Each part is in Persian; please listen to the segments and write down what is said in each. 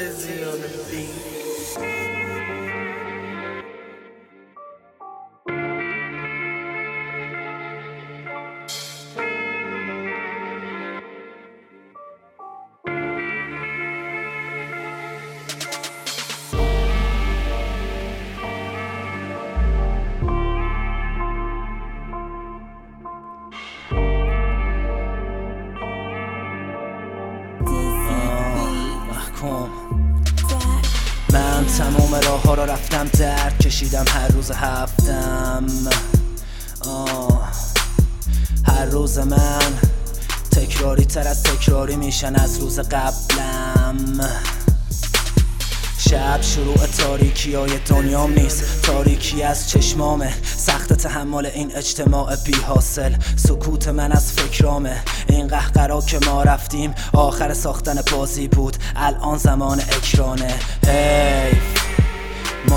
dizzy on the beat. تمام راه ها را رفتم درد کشیدم هر روز هفتم. آه. هر روز من تکراری تر از تکراری میشن از روز قبلم. شب شروع تاریکی های دنیام نیست تاریکی از چشمامه. سخت تحمل این اجتماع بی حاصل سکوت من از فکرامه. این قهقرا که ما رفتیم آخر ساختن بازی بود. الان زمان اکرانه. حیف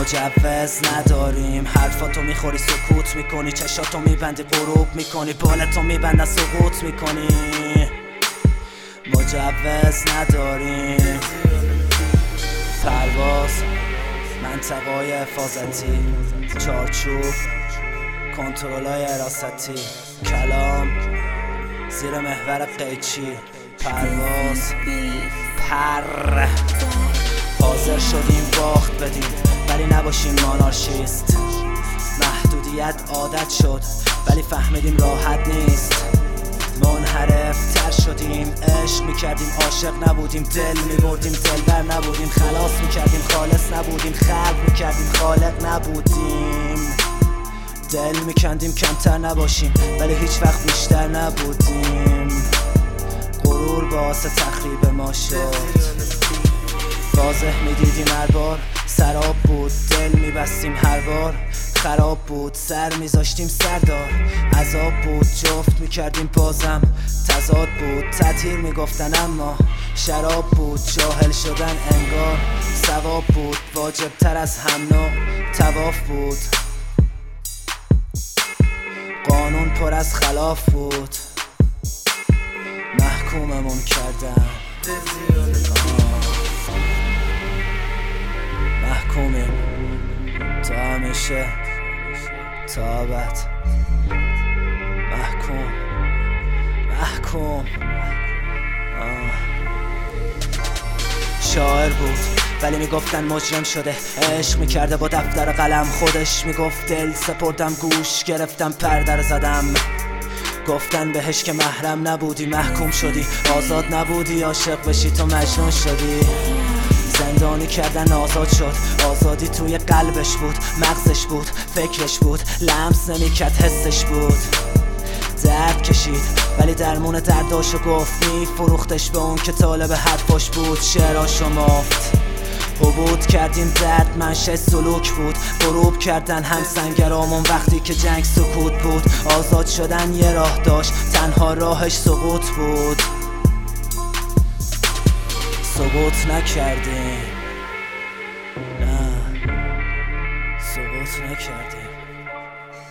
مجوز نداریم. حرفاتو می‌خوری سکوت می‌کنی چشاتو میبندی غروب می‌کنی بالتو میبندن سقوط می‌کنی. مجوز نداریم. پرواز منطقای حفاظتی چارچوب کنترل های حراستی کلام زیر محور قیچی پرواز. پر. حاضر شدیم باخت بدیم. ولی نباشیم مانارشیست محدودیت عادت شد ولی فهمیدیم راحت نیست. منحرف تر شدیم عشق می‌کردیم عاشق نبودیم دل میبردیم دلبر نبودیم خلاص می‌کردیم خالص نبودیم خلق می‌کردیم خالق نبودیم. دل میکندیم کمتر نباشیم ولی هیچ وقت بیشتر نبودیم. غرور باعث تخریب ما شد. واضح می‌دیدیم هر بار سراب میبستیم هر بار. خراب بود سر میذاشتیم سردار. عذاب بود جفت می‌کردیم بازم. تضاد بود تطهیر می‌گفتن اما. شراب بود جاهل شدن انگار. ثواب بود واجب تر از هم نوع تواف بود. قانون پر از خلاف بود. محکوممون کردن. محکومیم. تا همیشه تا ابد محکوم محکوم. شاعر بود ولی می‌گفتن مجرم شده. عشق می‌کرده با دفتر قلم. خودش می‌گفت دل سپردم گوش گرفتم پردر زدم. گفتن بهش که محرم نبودی محکوم شدی. آزاد نبودی عاشق بشی تو مجنون شدی. زندانی کردن آزاد شد. آزادی توی قلبش بود مغزش بود فکرش بود. لمس نمی‌کرد حسش بود. درد کشید ولی درمون درداشو گفت. میفروختش به اون که طالب حرفاش بود. شعراشو مفت حبود کردیم درد منشه سلوک بود. غروب کردن هم سنگرامون وقتی که جنگ سکوت بود. آزاد شدن یه راه داشت تنها راهش سقوط بود. سقوط نکردیم نه. سقوط نکردیم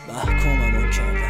محکوممون کردن